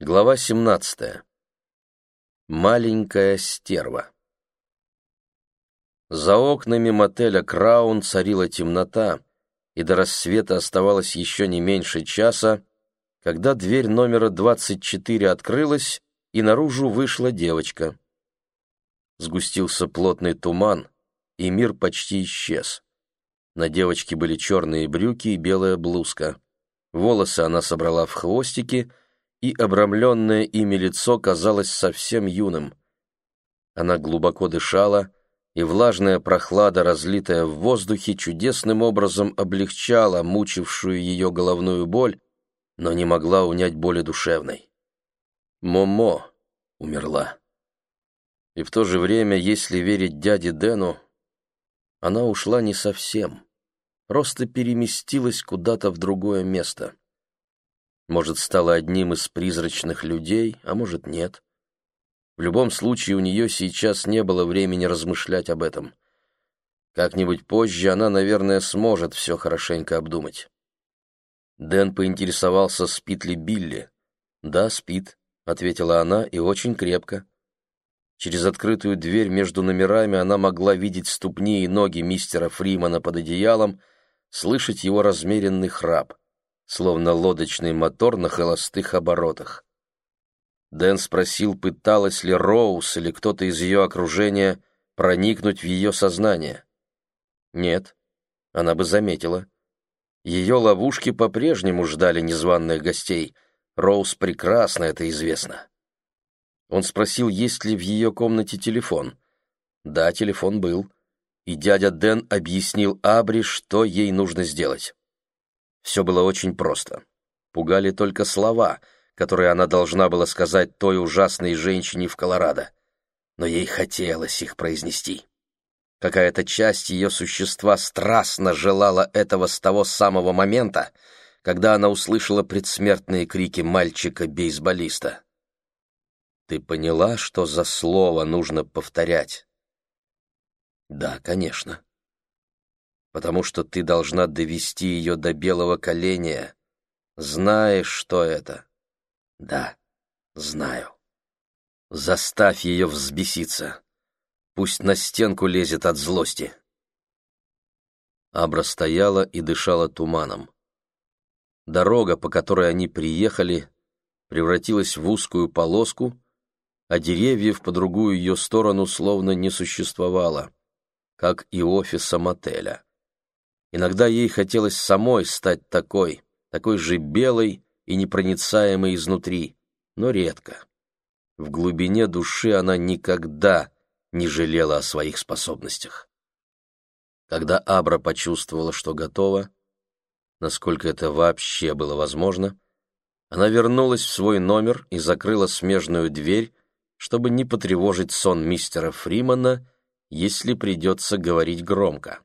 Глава 17. Маленькая стерва. За окнами мотеля «Краун» царила темнота, и до рассвета оставалось еще не меньше часа, когда дверь номера 24 открылась, и наружу вышла девочка. Сгустился плотный туман, и мир почти исчез. На девочке были черные брюки и белая блузка. Волосы она собрала в хвостики — и обрамленное ими лицо казалось совсем юным. Она глубоко дышала, и влажная прохлада, разлитая в воздухе, чудесным образом облегчала мучившую ее головную боль, но не могла унять боли душевной. Момо умерла. И в то же время, если верить дяде Дэну, она ушла не совсем, просто переместилась куда-то в другое место. Может, стала одним из призрачных людей, а может, нет. В любом случае, у нее сейчас не было времени размышлять об этом. Как-нибудь позже она, наверное, сможет все хорошенько обдумать. Дэн поинтересовался, спит ли Билли. «Да, спит», — ответила она, — «и очень крепко». Через открытую дверь между номерами она могла видеть ступни и ноги мистера Фримана под одеялом, слышать его размеренный храп словно лодочный мотор на холостых оборотах. Дэн спросил, пыталась ли Роуз или кто-то из ее окружения проникнуть в ее сознание. Нет, она бы заметила. Ее ловушки по-прежнему ждали незваных гостей. Роуз прекрасно это известно. Он спросил, есть ли в ее комнате телефон. Да, телефон был. И дядя Дэн объяснил Абри, что ей нужно сделать. Все было очень просто. Пугали только слова, которые она должна была сказать той ужасной женщине в Колорадо. Но ей хотелось их произнести. Какая-то часть ее существа страстно желала этого с того самого момента, когда она услышала предсмертные крики мальчика-бейсболиста. «Ты поняла, что за слово нужно повторять?» «Да, конечно потому что ты должна довести ее до белого коленя. Знаешь, что это? Да, знаю. Заставь ее взбеситься. Пусть на стенку лезет от злости. Абра стояла и дышала туманом. Дорога, по которой они приехали, превратилась в узкую полоску, а деревьев по другую ее сторону словно не существовало, как и офиса мотеля. Иногда ей хотелось самой стать такой, такой же белой и непроницаемой изнутри, но редко. В глубине души она никогда не жалела о своих способностях. Когда Абра почувствовала, что готова, насколько это вообще было возможно, она вернулась в свой номер и закрыла смежную дверь, чтобы не потревожить сон мистера Фримана, если придется говорить громко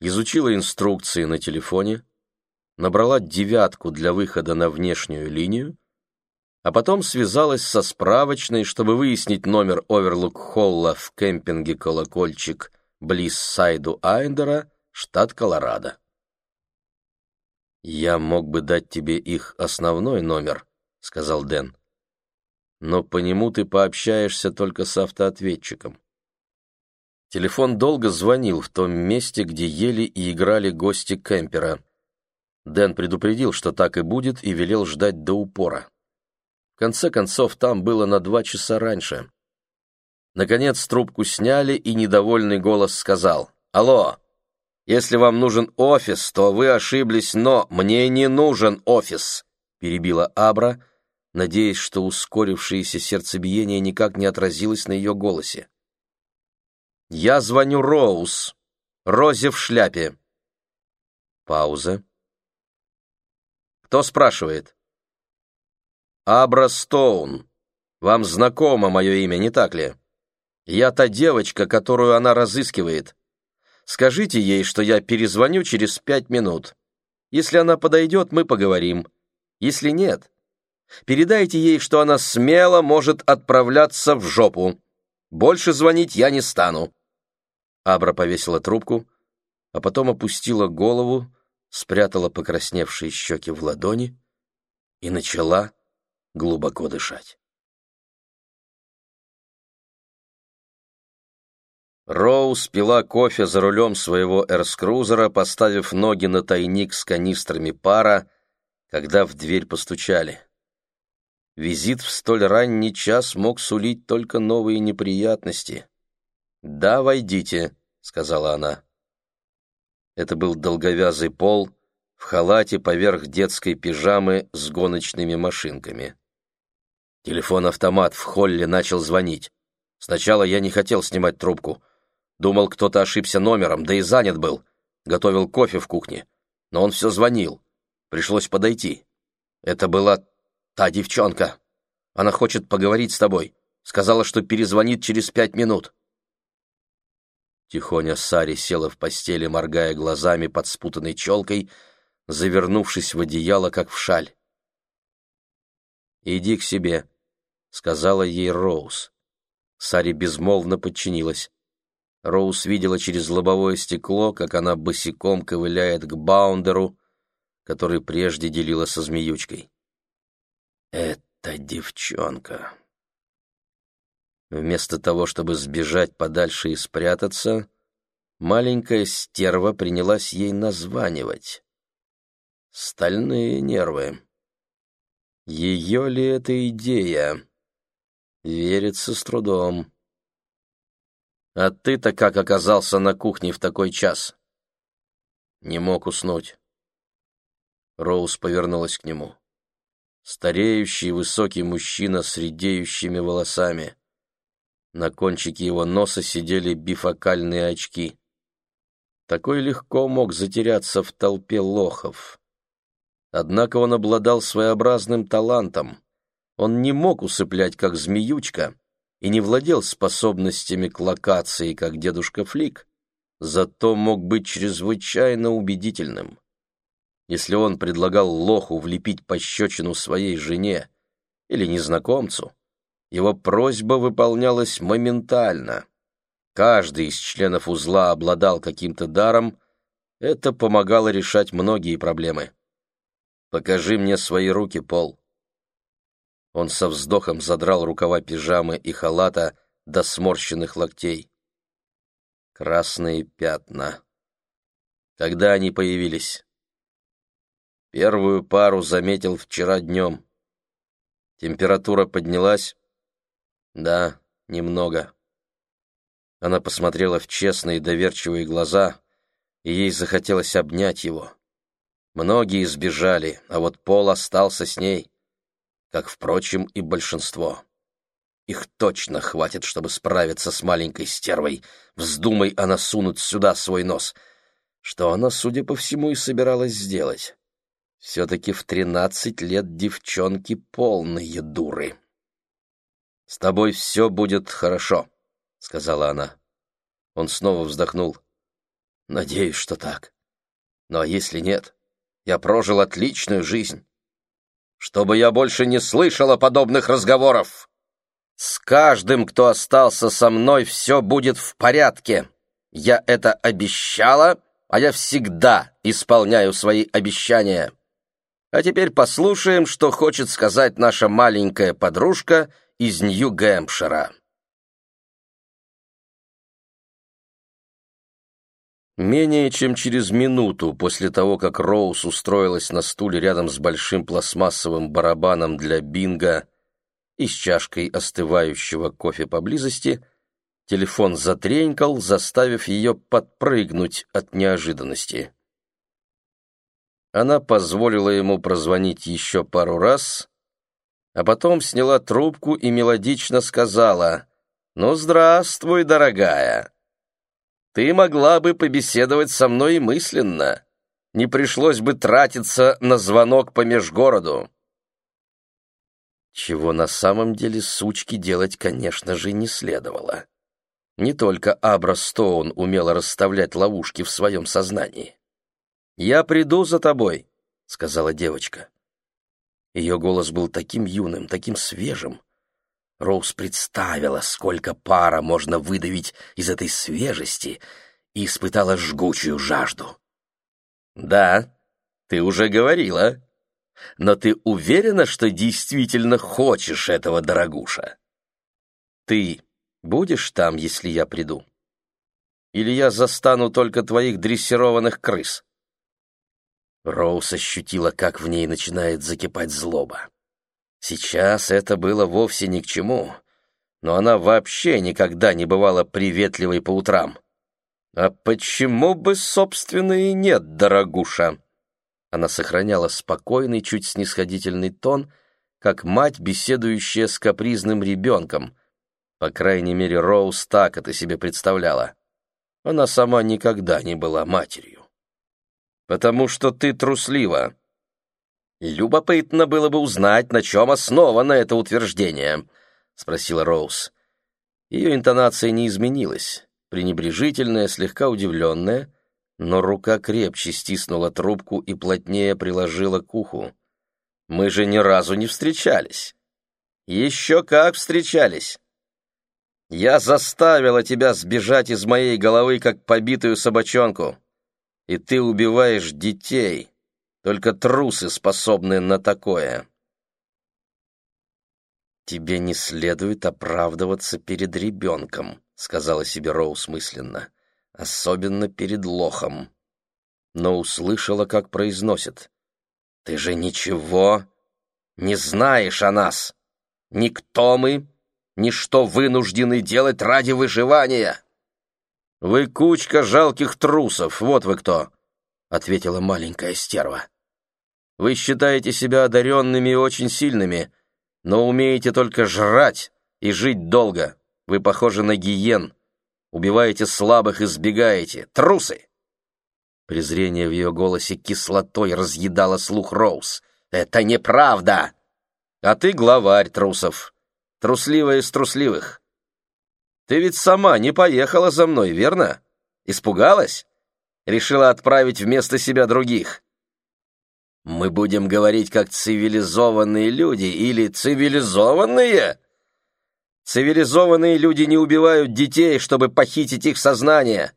изучила инструкции на телефоне, набрала девятку для выхода на внешнюю линию, а потом связалась со справочной, чтобы выяснить номер Оверлук-Холла в кемпинге «Колокольчик» близ Сайду Айндера, штат Колорадо. «Я мог бы дать тебе их основной номер», — сказал Дэн. «Но по нему ты пообщаешься только с автоответчиком. Телефон долго звонил в том месте, где ели и играли гости кемпера. Дэн предупредил, что так и будет, и велел ждать до упора. В конце концов, там было на два часа раньше. Наконец трубку сняли, и недовольный голос сказал «Алло, если вам нужен офис, то вы ошиблись, но мне не нужен офис», перебила Абра, надеясь, что ускорившееся сердцебиение никак не отразилось на ее голосе. Я звоню Роуз. Розе в шляпе. Пауза. Кто спрашивает? Абра Стоун. Вам знакомо мое имя, не так ли? Я та девочка, которую она разыскивает. Скажите ей, что я перезвоню через пять минут. Если она подойдет, мы поговорим. Если нет, передайте ей, что она смело может отправляться в жопу. Больше звонить я не стану. Абра повесила трубку, а потом опустила голову, спрятала покрасневшие щеки в ладони и начала глубоко дышать. Роуз пила кофе за рулем своего эрскрузера, поставив ноги на тайник с канистрами пара, когда в дверь постучали. Визит в столь ранний час мог сулить только новые неприятности. «Да, войдите», — сказала она. Это был долговязый пол в халате поверх детской пижамы с гоночными машинками. Телефон-автомат в холле начал звонить. Сначала я не хотел снимать трубку. Думал, кто-то ошибся номером, да и занят был. Готовил кофе в кухне. Но он все звонил. Пришлось подойти. Это была та девчонка. Она хочет поговорить с тобой. Сказала, что перезвонит через пять минут. Тихоня Сари села в постели, моргая глазами под спутанной челкой, завернувшись в одеяло, как в шаль. «Иди к себе», — сказала ей Роуз. Сари безмолвно подчинилась. Роуз видела через лобовое стекло, как она босиком ковыляет к Баундеру, который прежде делила со змеючкой. «Это девчонка». Вместо того, чтобы сбежать подальше и спрятаться, маленькая стерва принялась ей названивать. Стальные нервы. Ее ли это идея? Верится с трудом. А ты-то как оказался на кухне в такой час? Не мог уснуть. Роуз повернулась к нему. Стареющий высокий мужчина с редеющими волосами. На кончике его носа сидели бифокальные очки. Такой легко мог затеряться в толпе лохов. Однако он обладал своеобразным талантом. Он не мог усыплять, как змеючка, и не владел способностями к локации, как дедушка Флик, зато мог быть чрезвычайно убедительным. Если он предлагал лоху влепить пощечину своей жене или незнакомцу, его просьба выполнялась моментально. Каждый из членов узла обладал каким-то даром, это помогало решать многие проблемы. «Покажи мне свои руки, Пол», он со вздохом задрал рукава пижамы и халата до сморщенных локтей. Красные пятна. Когда они появились? Первую пару заметил вчера днем. Температура поднялась? Да, немного. Она посмотрела в честные доверчивые глаза, и ей захотелось обнять его. Многие сбежали, а вот Пол остался с ней как, впрочем, и большинство. Их точно хватит, чтобы справиться с маленькой стервой. Вздумай она сунуть сюда свой нос. Что она, судя по всему, и собиралась сделать. Все-таки в тринадцать лет девчонки полные дуры. «С тобой все будет хорошо», — сказала она. Он снова вздохнул. «Надеюсь, что так. Но если нет, я прожил отличную жизнь чтобы я больше не слышала подобных разговоров. С каждым, кто остался со мной, все будет в порядке. Я это обещала, а я всегда исполняю свои обещания. А теперь послушаем, что хочет сказать наша маленькая подружка из Нью-Гэмпшира. Менее чем через минуту после того, как Роуз устроилась на стуле рядом с большим пластмассовым барабаном для бинго и с чашкой остывающего кофе поблизости, телефон затренькал, заставив ее подпрыгнуть от неожиданности. Она позволила ему прозвонить еще пару раз, а потом сняла трубку и мелодично сказала «Ну, здравствуй, дорогая!» Ты могла бы побеседовать со мной мысленно. Не пришлось бы тратиться на звонок по межгороду. Чего на самом деле сучки делать, конечно же, не следовало. Не только Абра Стоун умела расставлять ловушки в своем сознании. «Я приду за тобой», — сказала девочка. Ее голос был таким юным, таким свежим. Роуз представила, сколько пара можно выдавить из этой свежести, и испытала жгучую жажду. «Да, ты уже говорила. Но ты уверена, что действительно хочешь этого, дорогуша? Ты будешь там, если я приду? Или я застану только твоих дрессированных крыс?» Роуз ощутила, как в ней начинает закипать злоба. Сейчас это было вовсе ни к чему, но она вообще никогда не бывала приветливой по утрам. «А почему бы, собственно, и нет, дорогуша?» Она сохраняла спокойный, чуть снисходительный тон, как мать, беседующая с капризным ребенком. По крайней мере, Роуз так это себе представляла. Она сама никогда не была матерью. «Потому что ты труслива». «Любопытно было бы узнать, на чем основано это утверждение», — спросила Роуз. Ее интонация не изменилась, пренебрежительная, слегка удивленная, но рука крепче стиснула трубку и плотнее приложила к уху. «Мы же ни разу не встречались». «Еще как встречались!» Я заставила тебя сбежать из моей головы, как побитую собачонку. И ты убиваешь детей. Только трусы способны на такое. Тебе не следует оправдываться перед ребенком, сказала себе Роуз мысленно. Особенно перед лохом. Но услышала, как произносит. Ты же ничего не знаешь о нас. Никто мы, ни что вынуждены делать ради выживания. Вы кучка жалких трусов, вот вы кто, ответила маленькая стерва. Вы считаете себя одаренными и очень сильными, но умеете только жрать и жить долго. Вы похожи на гиен. Убиваете слабых и сбегаете. Трусы!» Презрение в ее голосе кислотой разъедало слух Роуз. «Это неправда! А ты главарь трусов трусливая из трусливых. Ты ведь сама не поехала за мной, верно? Испугалась? Решила отправить вместо себя других. Мы будем говорить как цивилизованные люди или цивилизованные? Цивилизованные люди не убивают детей, чтобы похитить их сознание.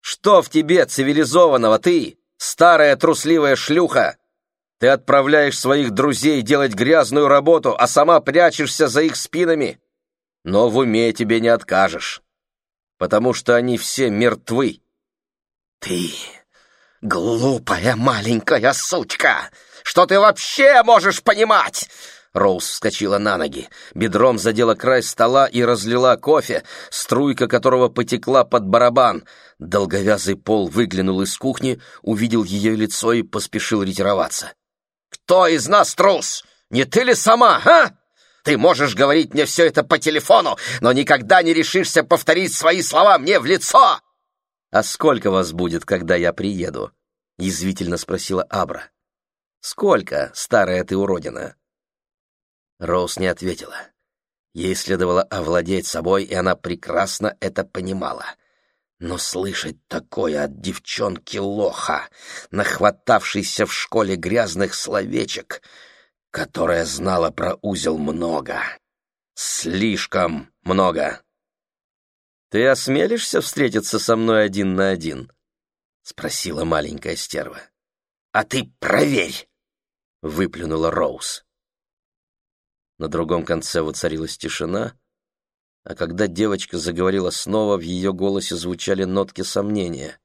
Что в тебе цивилизованного, ты, старая трусливая шлюха? Ты отправляешь своих друзей делать грязную работу, а сама прячешься за их спинами. Но в уме тебе не откажешь, потому что они все мертвы. Ты глупая маленькая сучка! Что ты вообще можешь понимать? Роуз вскочила на ноги, бедром задела край стола и разлила кофе, струйка которого потекла под барабан. Долговязый пол выглянул из кухни, увидел ее лицо и поспешил ретироваться. Кто из нас трус? Не ты ли сама, а? Ты можешь говорить мне все это по телефону, но никогда не решишься повторить свои слова мне в лицо!» «А сколько вас будет, когда я приеду?» — язвительно спросила Абра. «Сколько, старая ты уродина?» Роуз не ответила. Ей следовало овладеть собой, и она прекрасно это понимала. Но слышать такое от девчонки-лоха, нахватавшейся в школе грязных словечек, которая знала про узел много, слишком много. «Ты осмелишься встретиться со мной один на один?» — спросила маленькая стерва. «А ты проверь!» — выплюнула Роуз. На другом конце воцарилась тишина, а когда девочка заговорила снова, в ее голосе звучали нотки сомнения.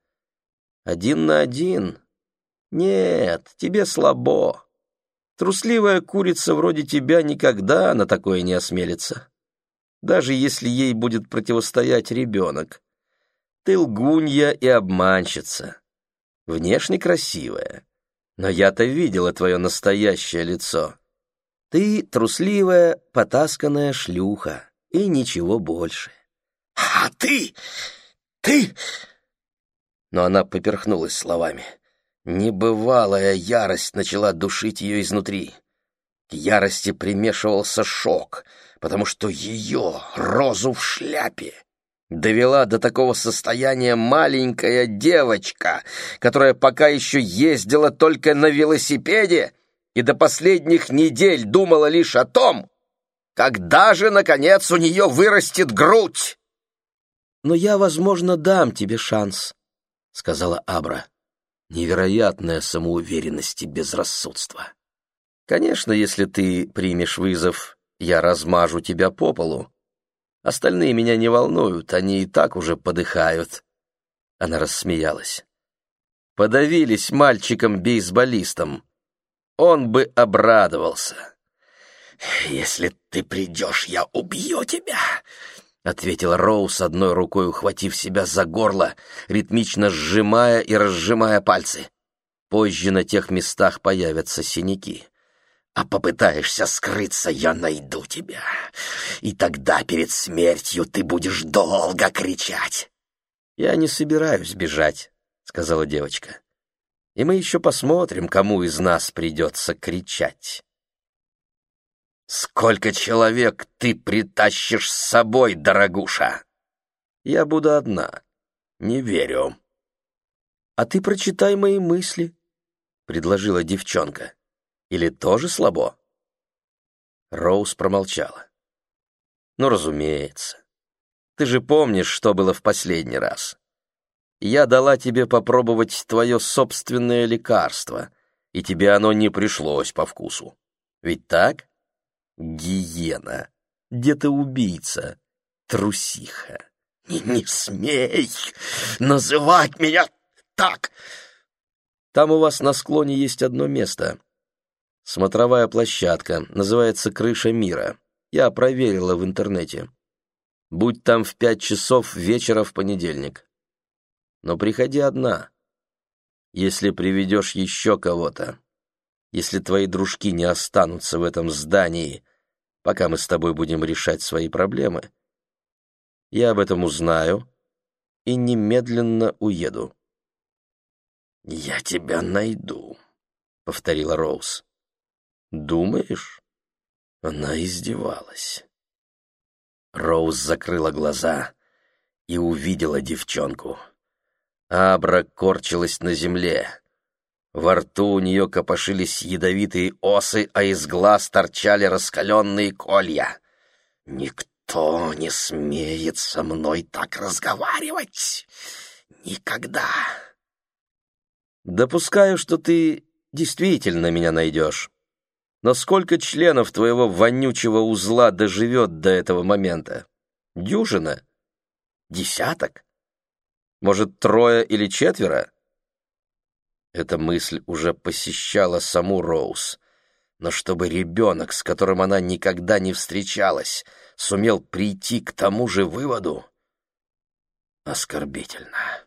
«Один на один? Нет, тебе слабо. Трусливая курица вроде тебя никогда на такое не осмелится, даже если ей будет противостоять ребенок. Ты лгунья и обманщица, внешне красивая, но я-то видела твое настоящее лицо. Ты трусливая, потасканная шлюха и ничего больше. «А ты! Ты!» Но она поперхнулась словами. Небывалая ярость начала душить ее изнутри. К ярости примешивался шок, потому что ее, розу в шляпе, довела до такого состояния маленькая девочка, которая пока еще ездила только на велосипеде и до последних недель думала лишь о том, когда же, наконец, у нее вырастет грудь? «Но я, возможно, дам тебе шанс», — сказала Абра. Невероятная самоуверенность и безрассудство. Конечно, если ты примешь вызов, я размажу тебя по полу. Остальные меня не волнуют, они и так уже подыхают. Она рассмеялась. Подавились мальчиком-бейсболистом. Он бы обрадовался. «Если ты придешь, я убью тебя!» — ответила Роуз, одной рукой ухватив себя за горло, ритмично сжимая и разжимая пальцы. Позже на тех местах появятся синяки. «А попытаешься скрыться, я найду тебя, и тогда перед смертью ты будешь долго кричать!» «Я не собираюсь бежать», — сказала девочка. «И мы еще посмотрим, кому из нас придется кричать». «Сколько человек ты притащишь с собой, дорогуша?» «Я буду одна. Не верю». «А ты прочитай мои мысли», — предложила девчонка. «Или тоже слабо?» Роуз промолчала. «Ну, разумеется. Ты же помнишь, что было в последний раз. Я дала тебе попробовать твое собственное лекарство, и тебе оно не пришлось по вкусу. Ведь так?» Гиена, где-то убийца, трусиха. Не, не смей называть меня так! Там у вас на склоне есть одно место. Смотровая площадка, называется «Крыша мира». Я проверила в интернете. Будь там в пять часов вечера в понедельник. Но приходи одна. Если приведешь еще кого-то, если твои дружки не останутся в этом здании, пока мы с тобой будем решать свои проблемы, я об этом узнаю и немедленно уеду. «Я тебя найду», — повторила Роуз. «Думаешь?» Она издевалась. Роуз закрыла глаза и увидела девчонку. Абра корчилась на земле. Во рту у нее копошились ядовитые осы, а из глаз торчали раскаленные колья. «Никто не смеет со мной так разговаривать! Никогда!» «Допускаю, что ты действительно меня найдешь. Но сколько членов твоего вонючего узла доживет до этого момента? Дюжина? Десяток? Может, трое или четверо?» Эта мысль уже посещала саму Роуз. Но чтобы ребенок, с которым она никогда не встречалась, сумел прийти к тому же выводу, оскорбительно.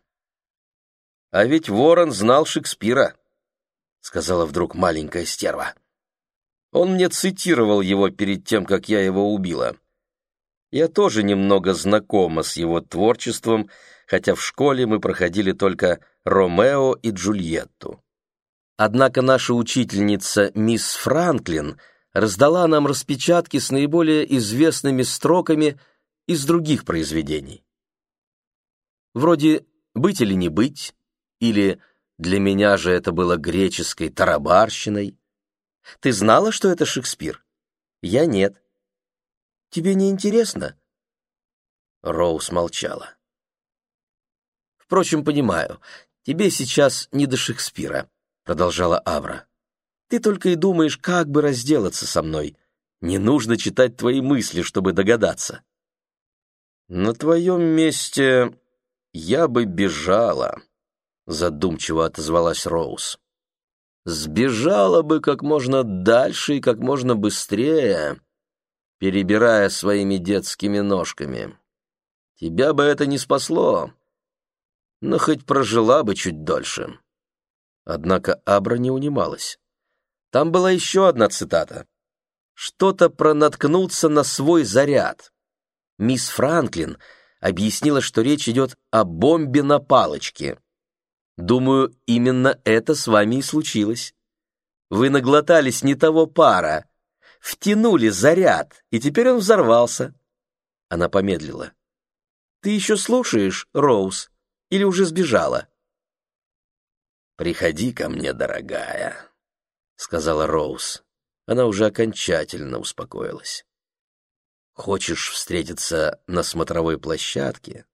«А ведь Ворон знал Шекспира», — сказала вдруг маленькая стерва. «Он мне цитировал его перед тем, как я его убила. Я тоже немного знакома с его творчеством, хотя в школе мы проходили только Ромео и Джульетту. Однако наша учительница мисс Франклин раздала нам распечатки с наиболее известными строками из других произведений. Вроде «Быть или не быть» или «Для меня же это было греческой тарабарщиной». Ты знала, что это Шекспир? Я нет. Тебе не интересно? Роуз молчала. Впрочем, понимаю, тебе сейчас не до Шекспира», — продолжала Авра. «Ты только и думаешь, как бы разделаться со мной. Не нужно читать твои мысли, чтобы догадаться». «На твоем месте я бы бежала», — задумчиво отозвалась Роуз. «Сбежала бы как можно дальше и как можно быстрее, перебирая своими детскими ножками. Тебя бы это не спасло но хоть прожила бы чуть дольше. Однако Абра не унималась. Там была еще одна цитата. Что-то про наткнуться на свой заряд. Мисс Франклин объяснила, что речь идет о бомбе на палочке. Думаю, именно это с вами и случилось. Вы наглотались не того пара, втянули заряд, и теперь он взорвался. Она помедлила. «Ты еще слушаешь, Роуз?» Или уже сбежала?» «Приходи ко мне, дорогая», — сказала Роуз. Она уже окончательно успокоилась. «Хочешь встретиться на смотровой площадке?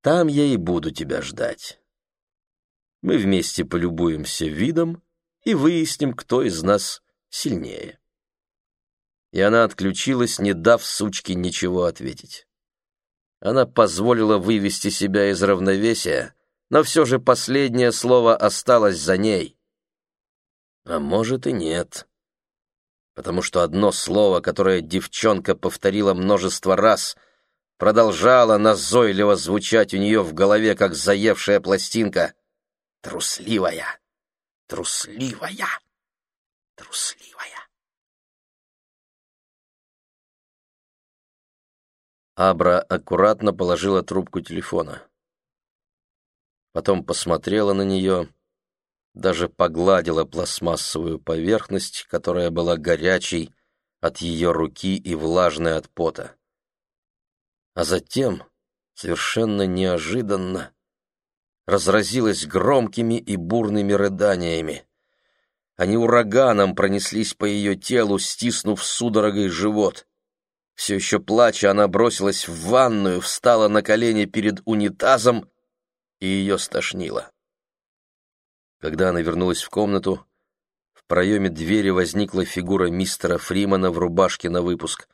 Там я и буду тебя ждать. Мы вместе полюбуемся видом и выясним, кто из нас сильнее. И она отключилась, не дав сучке ничего ответить. Она позволила вывести себя из равновесия, но все же последнее слово осталось за ней. А может и нет. Потому что одно слово, которое девчонка повторила множество раз, продолжало назойливо звучать у нее в голове, как заевшая пластинка. Трусливая, трусливая, трусливая. Абра аккуратно положила трубку телефона. Потом посмотрела на нее, даже погладила пластмассовую поверхность, которая была горячей от ее руки и влажной от пота. А затем, совершенно неожиданно, разразилась громкими и бурными рыданиями. Они ураганом пронеслись по ее телу, стиснув судорогой живот. Все еще плача, она бросилась в ванную, встала на колени перед унитазом, и ее стошнило. Когда она вернулась в комнату, в проеме двери возникла фигура мистера Фримана в рубашке на выпуск.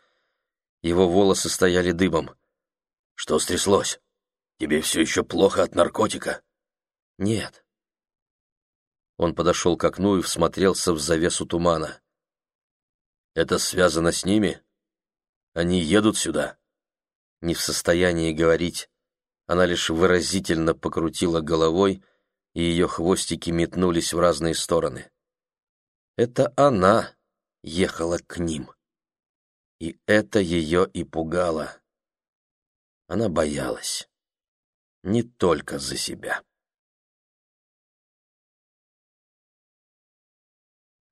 Его волосы стояли дыбом. «Что стряслось? Тебе все еще плохо от наркотика?» «Нет». Он подошел к окну и всмотрелся в завесу тумана. «Это связано с ними?» Они едут сюда?» Не в состоянии говорить, она лишь выразительно покрутила головой, и ее хвостики метнулись в разные стороны. Это она ехала к ним. И это ее и пугало. Она боялась. Не только за себя.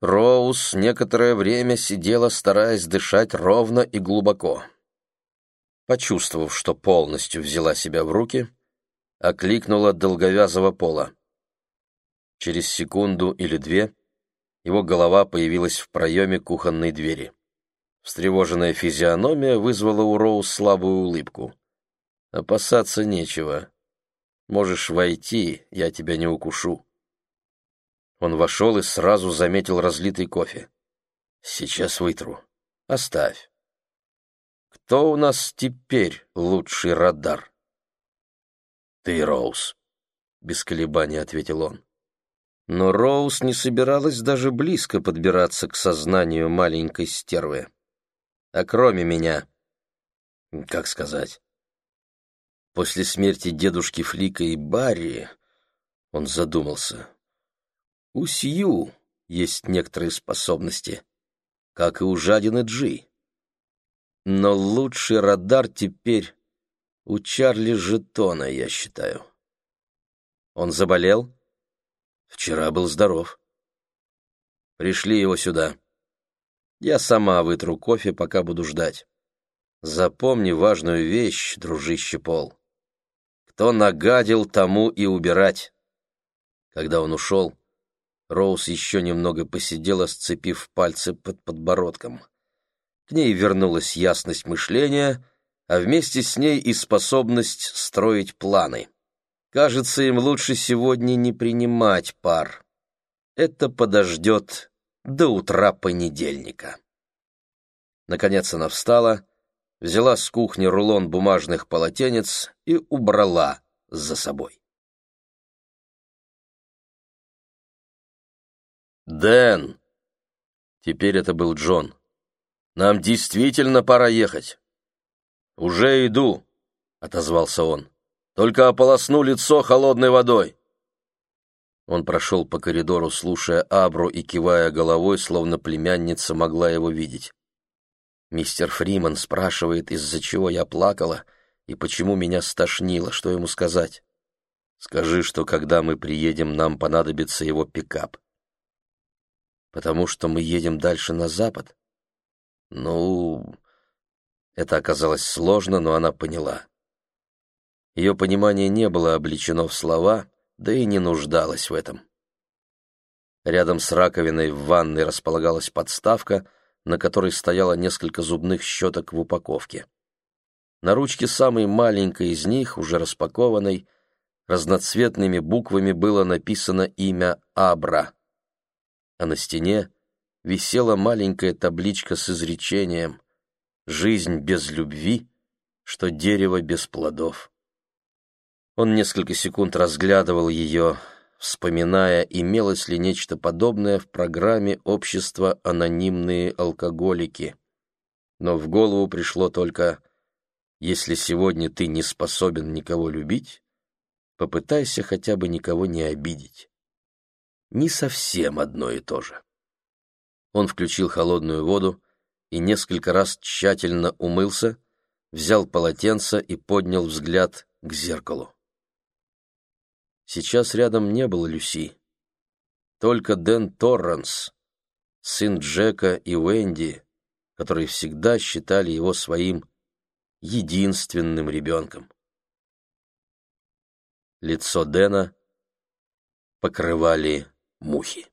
Роуз некоторое время сидела, стараясь дышать ровно и глубоко. Почувствовав, что полностью взяла себя в руки, окликнула долговязого пола. Через секунду или две его голова появилась в проеме кухонной двери. Встревоженная физиономия вызвала у Роуз слабую улыбку. «Опасаться нечего. Можешь войти, я тебя не укушу». Он вошел и сразу заметил разлитый кофе. «Сейчас вытру. Оставь. Кто у нас теперь лучший радар?» «Ты, Роуз», — без колебаний ответил он. Но Роуз не собиралась даже близко подбираться к сознанию маленькой стервы. А кроме меня, как сказать, после смерти дедушки Флика и Барри, он задумался, у Сью есть некоторые способности, как и у жадины Джи. Но лучший радар теперь у Чарли Жетона, я считаю. Он заболел? Вчера был здоров. Пришли его сюда. Я сама вытру кофе, пока буду ждать. Запомни важную вещь, дружище Пол. Кто нагадил, тому и убирать. Когда он ушел, Роуз еще немного посидела, сцепив пальцы под подбородком. К ней вернулась ясность мышления, а вместе с ней и способность строить планы. Кажется, им лучше сегодня не принимать пар. Это подождет до утра понедельника. Наконец она встала, взяла с кухни рулон бумажных полотенец и убрала за собой. «Дэн!» Теперь это был Джон. «Нам действительно пора ехать». «Уже иду», — отозвался он. «Только ополосну лицо холодной водой». Он прошел по коридору, слушая Абру и кивая головой, словно племянница могла его видеть. Мистер Фриман спрашивает, из-за чего я плакала и почему меня стошнило, что ему сказать. Скажи, что когда мы приедем, нам понадобится его пикап потому что мы едем дальше на запад? Ну, это оказалось сложно, но она поняла. Ее понимание не было облечено в слова, да и не нуждалось в этом. Рядом с раковиной в ванной располагалась подставка, на которой стояло несколько зубных щеток в упаковке. На ручке самой маленькой из них, уже распакованной, разноцветными буквами было написано имя Абра — а на стене висела маленькая табличка с изречением «Жизнь без любви, что дерево без плодов». Он несколько секунд разглядывал ее, вспоминая, имелось ли нечто подобное в программе общества «Анонимные алкоголики». Но в голову пришло только «Если сегодня ты не способен никого любить, попытайся хотя бы никого не обидеть». Не совсем одно и то же. Он включил холодную воду и несколько раз тщательно умылся, взял полотенце и поднял взгляд к зеркалу. Сейчас рядом не было Люси. Только Дэн Торренс, сын Джека и Уэнди, которые всегда считали его своим единственным ребенком. Лицо Дэна покрывали мухи.